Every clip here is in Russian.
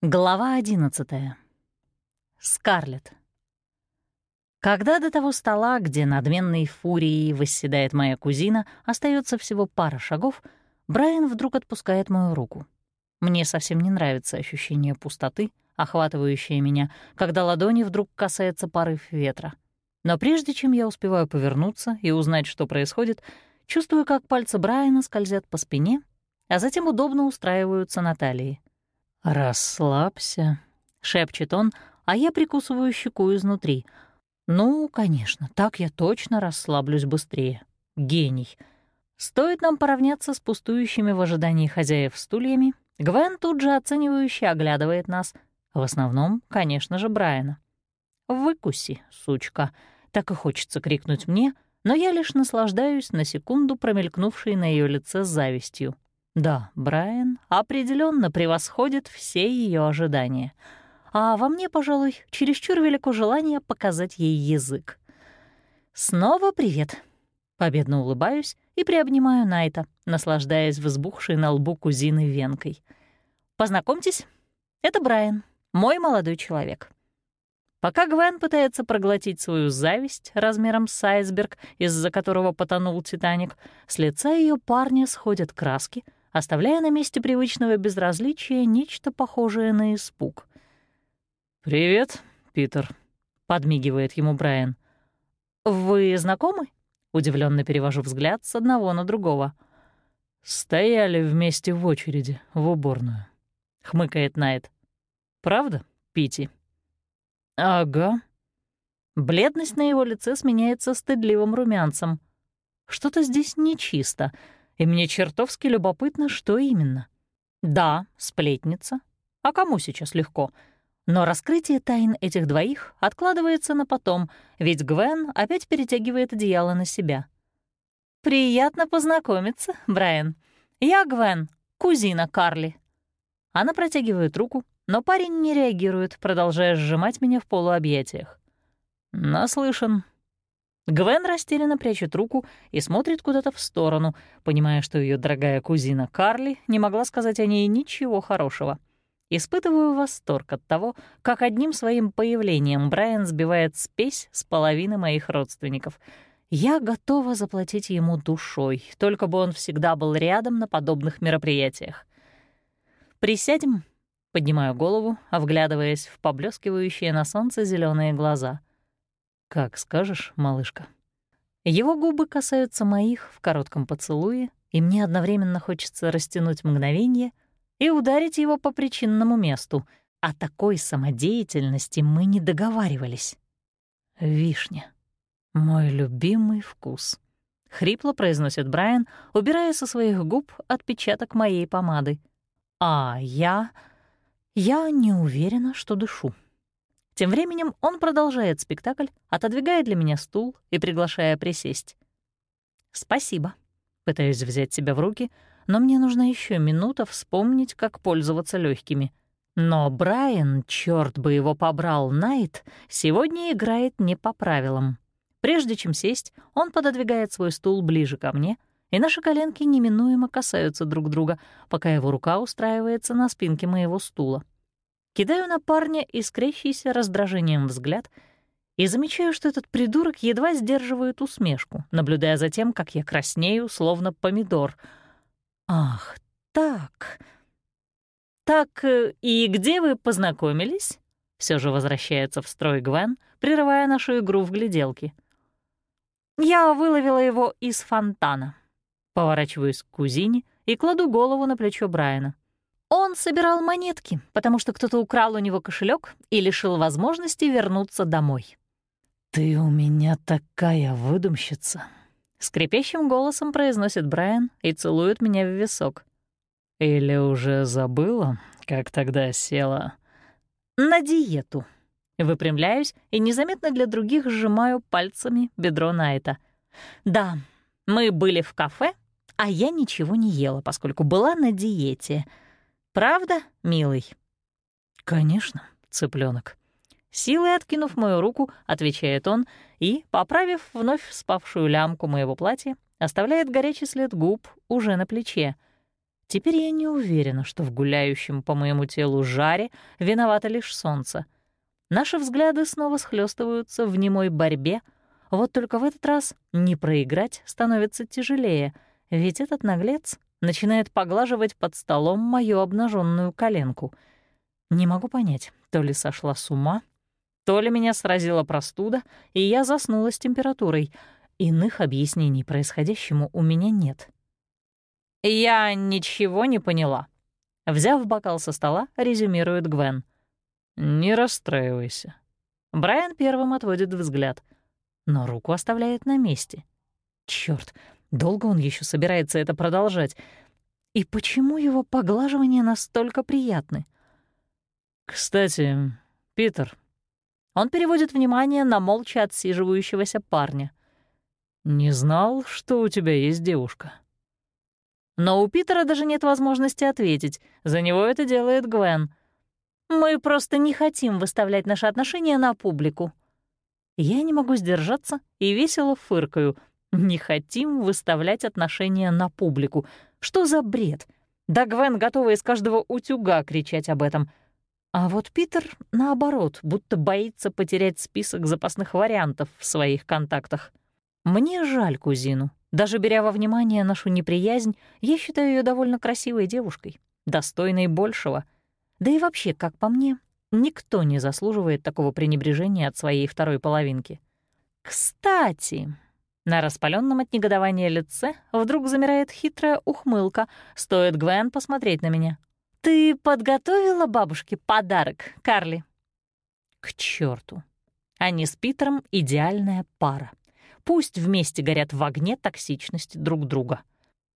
Глава одиннадцатая. Скарлетт. Когда до того стола, где надменной фурией восседает моя кузина, остается всего пара шагов, Брайан вдруг отпускает мою руку. Мне совсем не нравится ощущение пустоты, охватывающее меня, когда ладони вдруг касается порыв ветра. Но прежде чем я успеваю повернуться и узнать, что происходит, чувствую, как пальцы Брайана скользят по спине, а затем удобно устраиваются на талии. «Расслабься», — шепчет он, а я прикусываю щеку изнутри. «Ну, конечно, так я точно расслаблюсь быстрее. Гений». Стоит нам поравняться с пустующими в ожидании хозяев стульями, Гвен тут же оценивающе оглядывает нас, в основном, конечно же, Брайана. «Выкуси, сучка!» — так и хочется крикнуть мне, но я лишь наслаждаюсь на секунду промелькнувшей на ее лице завистью. Да, Брайан определенно превосходит все ее ожидания. А во мне, пожалуй, чересчур велико желание показать ей язык. Снова привет. Победно улыбаюсь и приобнимаю Найта, наслаждаясь взбухшей на лбу кузины венкой. Познакомьтесь, это Брайан, мой молодой человек. Пока Гвен пытается проглотить свою зависть размером с айсберг, из-за которого потонул Титаник, с лица ее парня сходят краски — оставляя на месте привычного безразличия нечто похожее на испуг. «Привет, Питер», — подмигивает ему Брайан. «Вы знакомы?» — удивленно перевожу взгляд с одного на другого. «Стояли вместе в очереди в уборную», — хмыкает Найт. «Правда, Пити?» «Ага». Бледность на его лице сменяется стыдливым румянцем. Что-то здесь нечисто — и мне чертовски любопытно, что именно. Да, сплетница. А кому сейчас легко? Но раскрытие тайн этих двоих откладывается на потом, ведь Гвен опять перетягивает одеяло на себя. «Приятно познакомиться, Брайан. Я Гвен, кузина Карли». Она протягивает руку, но парень не реагирует, продолжая сжимать меня в полуобъятиях. «Наслышан», Гвен растерянно прячет руку и смотрит куда-то в сторону, понимая, что ее дорогая кузина Карли не могла сказать о ней ничего хорошего. Испытываю восторг от того, как одним своим появлением Брайан сбивает спесь с половины моих родственников. Я готова заплатить ему душой, только бы он всегда был рядом на подобных мероприятиях. «Присядем?» — поднимаю голову, вглядываясь в поблескивающие на солнце зеленые глаза — «Как скажешь, малышка». Его губы касаются моих в коротком поцелуе, и мне одновременно хочется растянуть мгновение и ударить его по причинному месту. О такой самодеятельности мы не договаривались. «Вишня. Мой любимый вкус», — хрипло произносит Брайан, убирая со своих губ отпечаток моей помады. «А я... я не уверена, что дышу». Тем временем он продолжает спектакль, отодвигая для меня стул и приглашая присесть. «Спасибо». Пытаюсь взять себя в руки, но мне нужна еще минута вспомнить, как пользоваться легкими. Но Брайан, черт бы его побрал, Найт, сегодня играет не по правилам. Прежде чем сесть, он пододвигает свой стул ближе ко мне, и наши коленки неминуемо касаются друг друга, пока его рука устраивается на спинке моего стула. Кидаю на парня искрящийся раздражением взгляд и замечаю, что этот придурок едва сдерживает усмешку, наблюдая за тем, как я краснею, словно помидор. «Ах, так...» «Так, э, и где вы познакомились?» Все же возвращается в строй Гвен, прерывая нашу игру в гляделки. «Я выловила его из фонтана». Поворачиваюсь к кузине и кладу голову на плечо Брайана. Он собирал монетки, потому что кто-то украл у него кошелек и лишил возможности вернуться домой. «Ты у меня такая выдумщица», — скрипящим голосом произносит Брайан и целует меня в висок. «Или уже забыла, как тогда села?» «На диету». Выпрямляюсь и незаметно для других сжимаю пальцами бедро Найта. «Да, мы были в кафе, а я ничего не ела, поскольку была на диете». Правда, милый?» «Конечно, цыпленок. Силой откинув мою руку, отвечает он и, поправив вновь спавшую лямку моего платья, оставляет горячий след губ уже на плече. Теперь я не уверена, что в гуляющем по моему телу жаре виновато лишь солнце. Наши взгляды снова схлестываются в немой борьбе, вот только в этот раз не проиграть становится тяжелее, ведь этот наглец начинает поглаживать под столом мою обнаженную коленку. Не могу понять, то ли сошла с ума, то ли меня сразила простуда, и я заснула с температурой. Иных объяснений происходящему у меня нет. «Я ничего не поняла», — взяв бокал со стола, резюмирует Гвен. «Не расстраивайся». Брайан первым отводит взгляд, но руку оставляет на месте. Чёрт, долго он еще собирается это продолжать? И почему его поглаживания настолько приятны? «Кстати, Питер, он переводит внимание на молча отсиживающегося парня. «Не знал, что у тебя есть девушка». Но у Питера даже нет возможности ответить. За него это делает Гвен. «Мы просто не хотим выставлять наши отношения на публику». Я не могу сдержаться и весело фыркаю. «Не хотим выставлять отношения на публику. Что за бред?» Да Гвен готова из каждого утюга кричать об этом — а вот Питер, наоборот, будто боится потерять список запасных вариантов в своих контактах. Мне жаль кузину. Даже беря во внимание нашу неприязнь, я считаю ее довольно красивой девушкой, достойной большего. Да и вообще, как по мне, никто не заслуживает такого пренебрежения от своей второй половинки. Кстати, на распаленном от негодования лице вдруг замирает хитрая ухмылка, стоит Гвен посмотреть на меня. «Ты подготовила бабушке подарок, Карли?» К черту! Они с Питером — идеальная пара. Пусть вместе горят в огне токсичности друг друга.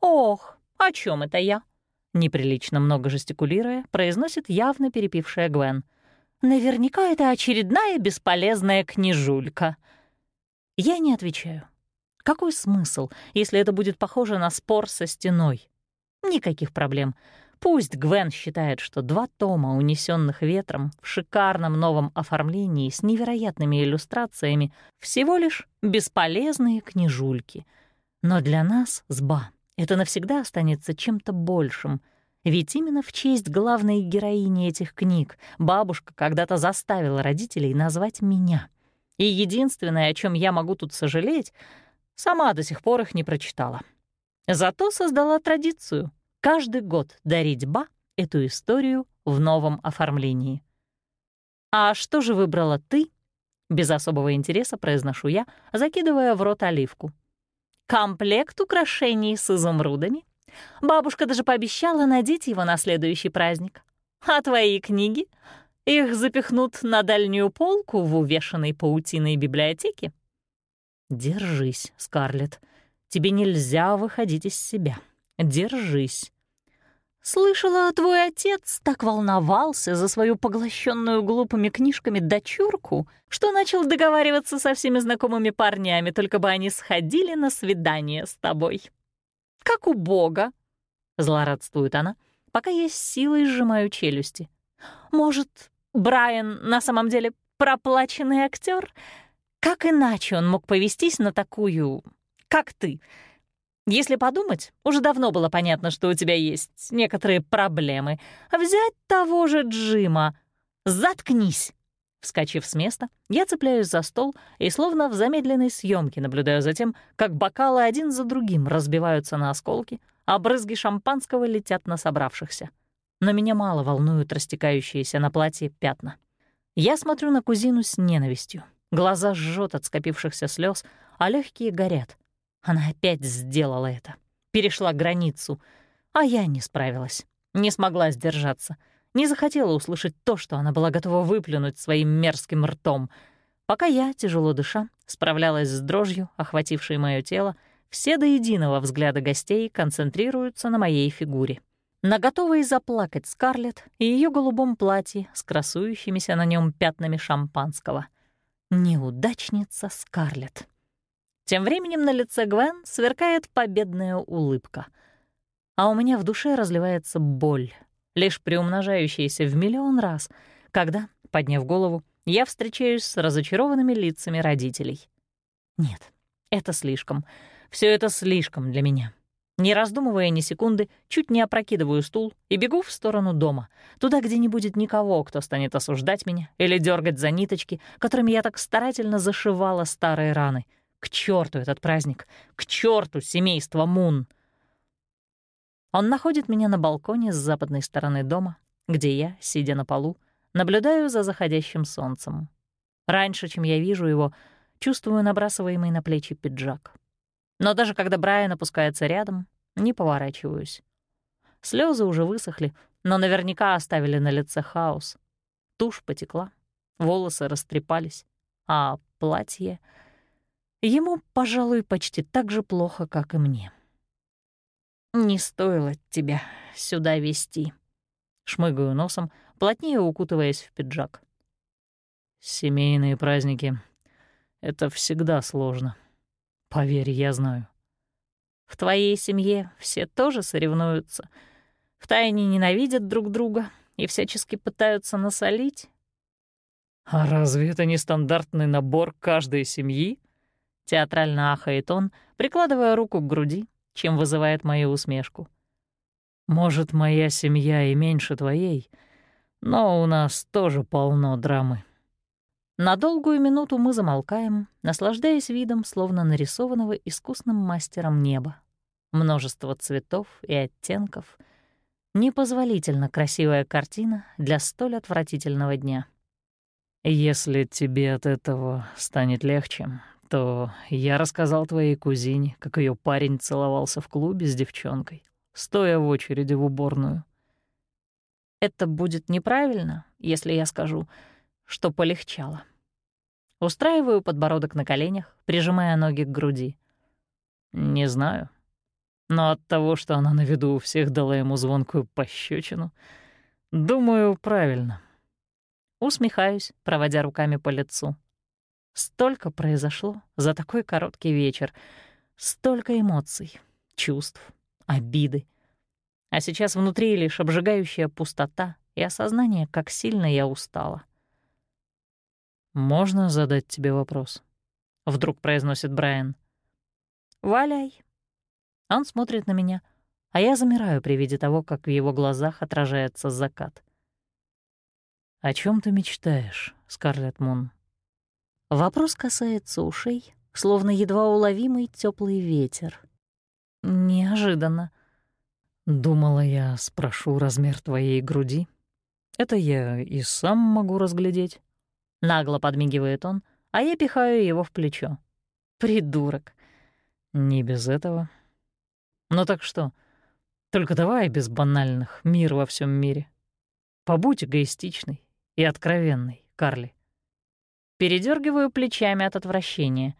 «Ох, о чем это я?» Неприлично много жестикулируя, произносит явно перепившая Гвен. «Наверняка это очередная бесполезная книжулька». Я не отвечаю. Какой смысл, если это будет похоже на спор со стеной? Никаких проблем. Пусть Гвен считает, что два тома, унесенных ветром, в шикарном новом оформлении с невероятными иллюстрациями, всего лишь бесполезные книжульки. Но для нас, СБА, это навсегда останется чем-то большим. Ведь именно в честь главной героини этих книг бабушка когда-то заставила родителей назвать меня. И единственное, о чем я могу тут сожалеть, сама до сих пор их не прочитала. Зато создала традицию — каждый год дарить Ба эту историю в новом оформлении. «А что же выбрала ты?» — без особого интереса произношу я, закидывая в рот оливку. «Комплект украшений с изумрудами. Бабушка даже пообещала надеть его на следующий праздник. А твои книги? Их запихнут на дальнюю полку в увешанной паутиной библиотеке?» «Держись, Скарлетт. Тебе нельзя выходить из себя. Держись. Слышала, твой отец так волновался за свою поглощенную глупыми книжками дочурку, что начал договариваться со всеми знакомыми парнями, только бы они сходили на свидание с тобой. Как у Бога, злорадствует она, пока я с силой сжимаю челюсти. Может, Брайан на самом деле проплаченный актер? Как иначе он мог повестись на такую, как ты, если подумать, уже давно было понятно, что у тебя есть некоторые проблемы. Взять того же Джима. Заткнись!» Вскочив с места, я цепляюсь за стол и словно в замедленной съемке наблюдаю за тем, как бокалы один за другим разбиваются на осколки, а брызги шампанского летят на собравшихся. Но меня мало волнуют растекающиеся на платье пятна. Я смотрю на кузину с ненавистью. Глаза жжет от скопившихся слез, а легкие горят — она опять сделала это. Перешла границу. А я не справилась. Не смогла сдержаться. Не захотела услышать то, что она была готова выплюнуть своим мерзким ртом. Пока я, тяжело дыша, справлялась с дрожью, охватившей мое тело, все до единого взгляда гостей концентрируются на моей фигуре. На готовой заплакать Скарлетт и ее голубом платье с красующимися на нем пятнами шампанского. Неудачница Скарлетт. Тем временем на лице Гвен сверкает победная улыбка. А у меня в душе разливается боль, лишь приумножающаяся в миллион раз, когда, подняв голову, я встречаюсь с разочарованными лицами родителей. Нет, это слишком. Все это слишком для меня. Не раздумывая ни секунды, чуть не опрокидываю стул и бегу в сторону дома, туда, где не будет никого, кто станет осуждать меня или дергать за ниточки, которыми я так старательно зашивала старые раны. К черту этот праздник! К черту семейство Мун! Он находит меня на балконе с западной стороны дома, где я, сидя на полу, наблюдаю за заходящим солнцем. Раньше, чем я вижу его, чувствую набрасываемый на плечи пиджак. Но даже когда Брайан опускается рядом, не поворачиваюсь. Слезы уже высохли, но наверняка оставили на лице хаос. Тушь потекла, волосы растрепались, а платье... Ему, пожалуй, почти так же плохо, как и мне. «Не стоило тебя сюда вести», — шмыгаю носом, плотнее укутываясь в пиджак. «Семейные праздники — это всегда сложно», Поверь, я знаю. В твоей семье все тоже соревнуются. Втайне ненавидят друг друга и всячески пытаются насолить. А разве это не стандартный набор каждой семьи? Театрально ахает он, прикладывая руку к груди, чем вызывает мою усмешку. Может, моя семья и меньше твоей, но у нас тоже полно драмы. На долгую минуту мы замолкаем, наслаждаясь видом, словно нарисованного искусным мастером неба. Множество цветов и оттенков. Непозволительно красивая картина для столь отвратительного дня. «Если тебе от этого станет легче, то я рассказал твоей кузине, как ее парень целовался в клубе с девчонкой, стоя в очереди в уборную. Это будет неправильно, если я скажу — что полегчало. Устраиваю подбородок на коленях, прижимая ноги к груди. Не знаю. Но от того, что она на виду у всех дала ему звонкую пощечину, думаю, правильно. Усмехаюсь, проводя руками по лицу. Столько произошло за такой короткий вечер. Столько эмоций, чувств, обиды. А сейчас внутри лишь обжигающая пустота и осознание, как сильно я устала. «Можно задать тебе вопрос?» — вдруг произносит Брайан. «Валяй». Он смотрит на меня, а я замираю при виде того, как в его глазах отражается закат. «О чем ты мечтаешь, Скарлетт Мун?» Вопрос касается ушей, словно едва уловимый теплый ветер. Неожиданно. Думала я, спрошу размер твоей груди. Это я и сам могу разглядеть. Нагло подмигивает он, а я пихаю его в плечо. Придурок. Не без этого. Ну так что? Только давай без банальных мир во всем мире. Побудь эгоистичной и откровенной, Карли. Передергиваю плечами от отвращения.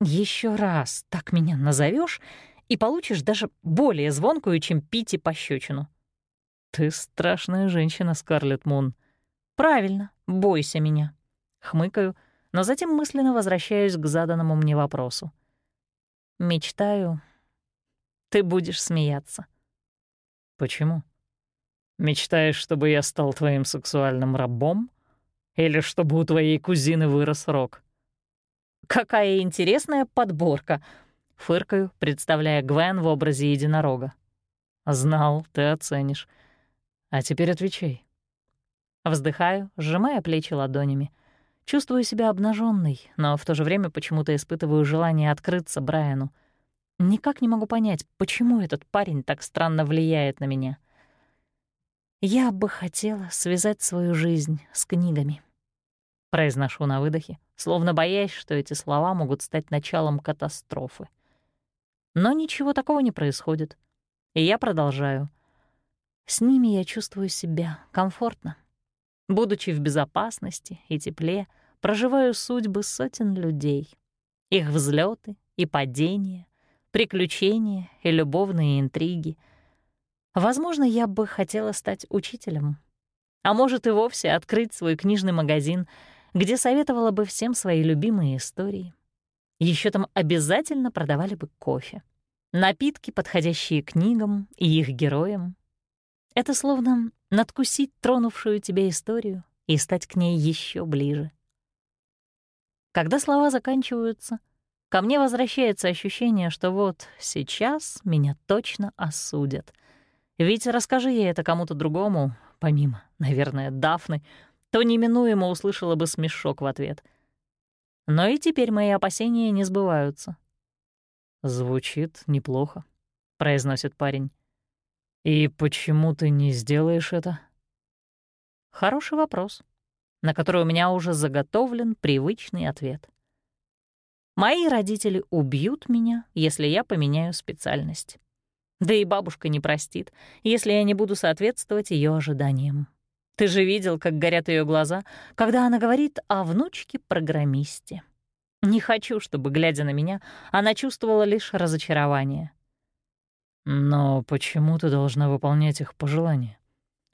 Еще раз так меня назовешь, и получишь даже более звонкую, чем пить и пощечину. Ты страшная женщина, Скарлетт Мун. Правильно, бойся меня. Хмыкаю, но затем мысленно возвращаюсь к заданному мне вопросу. Мечтаю, ты будешь смеяться. Почему? Мечтаешь, чтобы я стал твоим сексуальным рабом? Или чтобы у твоей кузины вырос рог? Какая интересная подборка! Фыркаю, представляя Гвен в образе единорога. Знал, ты оценишь. А теперь отвечай. Вздыхаю, сжимая плечи ладонями. Чувствую себя обнаженной, но в то же время почему-то испытываю желание открыться Брайану. Никак не могу понять, почему этот парень так странно влияет на меня. «Я бы хотела связать свою жизнь с книгами», — произношу на выдохе, словно боясь, что эти слова могут стать началом катастрофы. Но ничего такого не происходит, и я продолжаю. С ними я чувствую себя комфортно. Будучи в безопасности и тепле, проживаю судьбы сотен людей. Их взлеты и падения, приключения и любовные интриги. Возможно, я бы хотела стать учителем. А может, и вовсе открыть свой книжный магазин, где советовала бы всем свои любимые истории. Еще там обязательно продавали бы кофе. Напитки, подходящие книгам и их героям. Это словно надкусить тронувшую тебя историю и стать к ней еще ближе. Когда слова заканчиваются, ко мне возвращается ощущение, что вот сейчас меня точно осудят. Ведь расскажи я это кому-то другому, помимо, наверное, Дафны, то неминуемо услышала бы смешок в ответ. Но и теперь мои опасения не сбываются. «Звучит неплохо», — произносит парень. «И почему ты не сделаешь это?» Хороший вопрос, на который у меня уже заготовлен привычный ответ. Мои родители убьют меня, если я поменяю специальность. Да и бабушка не простит, если я не буду соответствовать ее ожиданиям. Ты же видел, как горят ее глаза, когда она говорит о внучке-программисте. Не хочу, чтобы, глядя на меня, она чувствовала лишь разочарование. «Но почему ты должна выполнять их пожелания?»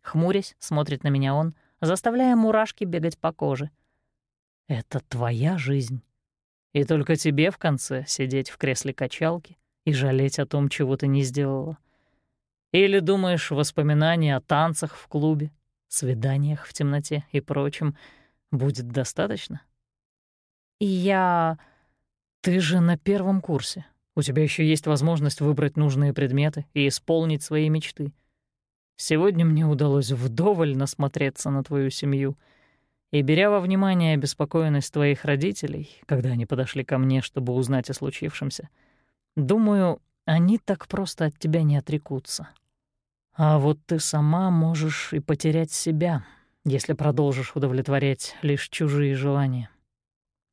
Хмурясь, смотрит на меня он, заставляя мурашки бегать по коже. «Это твоя жизнь. И только тебе в конце сидеть в кресле качалки и жалеть о том, чего ты не сделала. Или думаешь, воспоминания о танцах в клубе, свиданиях в темноте и прочем будет достаточно? Я... Ты же на первом курсе. У тебя еще есть возможность выбрать нужные предметы и исполнить свои мечты. Сегодня мне удалось вдоволь насмотреться на твою семью. И беря во внимание обеспокоенность твоих родителей, когда они подошли ко мне, чтобы узнать о случившемся, думаю, они так просто от тебя не отрекутся. А вот ты сама можешь и потерять себя, если продолжишь удовлетворять лишь чужие желания.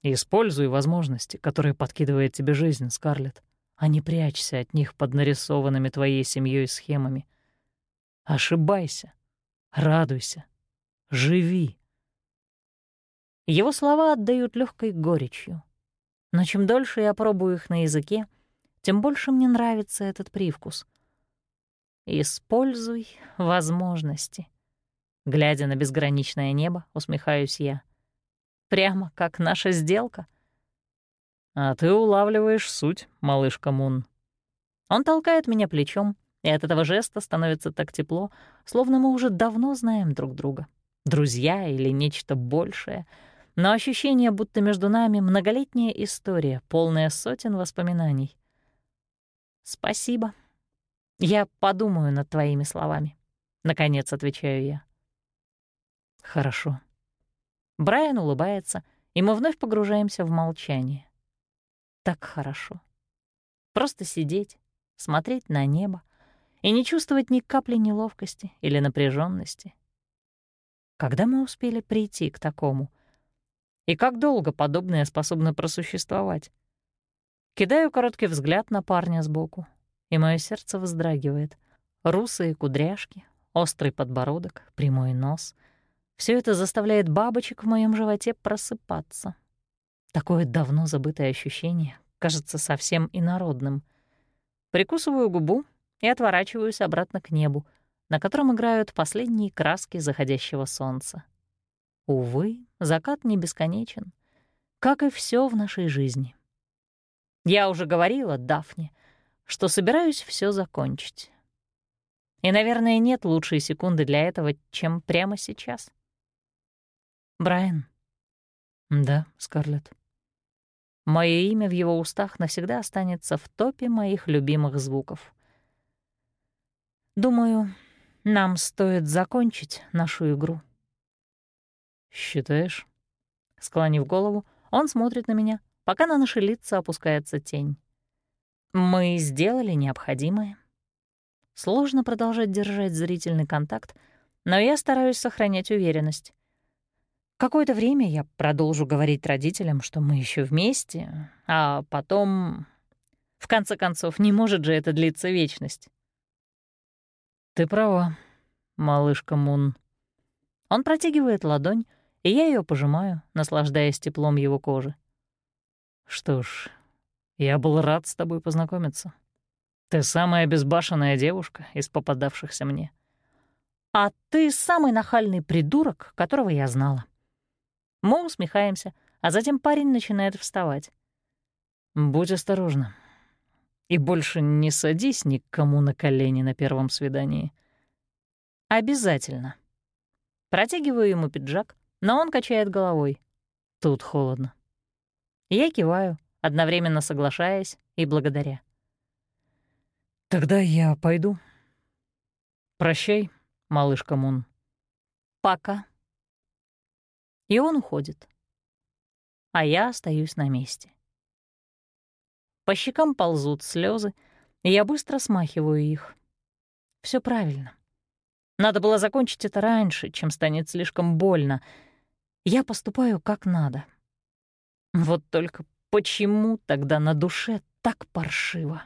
Используй возможности, которые подкидывает тебе жизнь, Скарлетт, а не прячься от них под нарисованными твоей семьей схемами. Ошибайся, радуйся, живи. Его слова отдают легкой горечью. Но чем дольше я пробую их на языке, тем больше мне нравится этот привкус. Используй возможности. Глядя на безграничное небо, усмехаюсь я. Прямо как наша сделка. А ты улавливаешь суть, малышка Мун. Он толкает меня плечом, и от этого жеста становится так тепло, словно мы уже давно знаем друг друга. Друзья или нечто большее. Но ощущение, будто между нами многолетняя история, полная сотен воспоминаний. «Спасибо. Я подумаю над твоими словами», — наконец отвечаю я. «Хорошо», Брайан улыбается, и мы вновь погружаемся в молчание. Так хорошо. Просто сидеть, смотреть на небо и не чувствовать ни капли неловкости или напряженности. Когда мы успели прийти к такому? И как долго подобное способно просуществовать? Кидаю короткий взгляд на парня сбоку, и мое сердце вздрагивает. Русые кудряшки, острый подбородок, прямой нос — все это заставляет бабочек в моем животе просыпаться. Такое давно забытое ощущение кажется совсем инородным. Прикусываю губу и отворачиваюсь обратно к небу, на котором играют последние краски заходящего солнца. Увы, закат не бесконечен, как и все в нашей жизни. Я уже говорила Дафне, что собираюсь все закончить. И, наверное, нет лучшей секунды для этого, чем прямо сейчас. «Брайан?» «Да, Скарлетт». Мое имя в его устах навсегда останется в топе моих любимых звуков. Думаю, нам стоит закончить нашу игру. «Считаешь?» Склонив голову, он смотрит на меня, пока на наши лица опускается тень. Мы сделали необходимое. Сложно продолжать держать зрительный контакт, но я стараюсь сохранять уверенность. Какое-то время я продолжу говорить родителям, что мы еще вместе, а потом... В конце концов, не может же это длиться вечность. «Ты права, малышка Мун». Он протягивает ладонь, и я ее пожимаю, наслаждаясь теплом его кожи. «Что ж, я был рад с тобой познакомиться. Ты самая безбашенная девушка из попадавшихся мне. А ты самый нахальный придурок, которого я знала. Мы усмехаемся, а затем парень начинает вставать. «Будь осторожна. И больше не садись никому на колени на первом свидании». «Обязательно». Протягиваю ему пиджак, но он качает головой. Тут холодно. Я киваю, одновременно соглашаясь и благодаря. «Тогда я пойду. Прощай, малышка Мун». «Пока». И он уходит. А я остаюсь на месте. По щекам ползут слезы, и я быстро смахиваю их. Все правильно. Надо было закончить это раньше, чем станет слишком больно. Я поступаю как надо. Вот только почему тогда на душе так паршиво?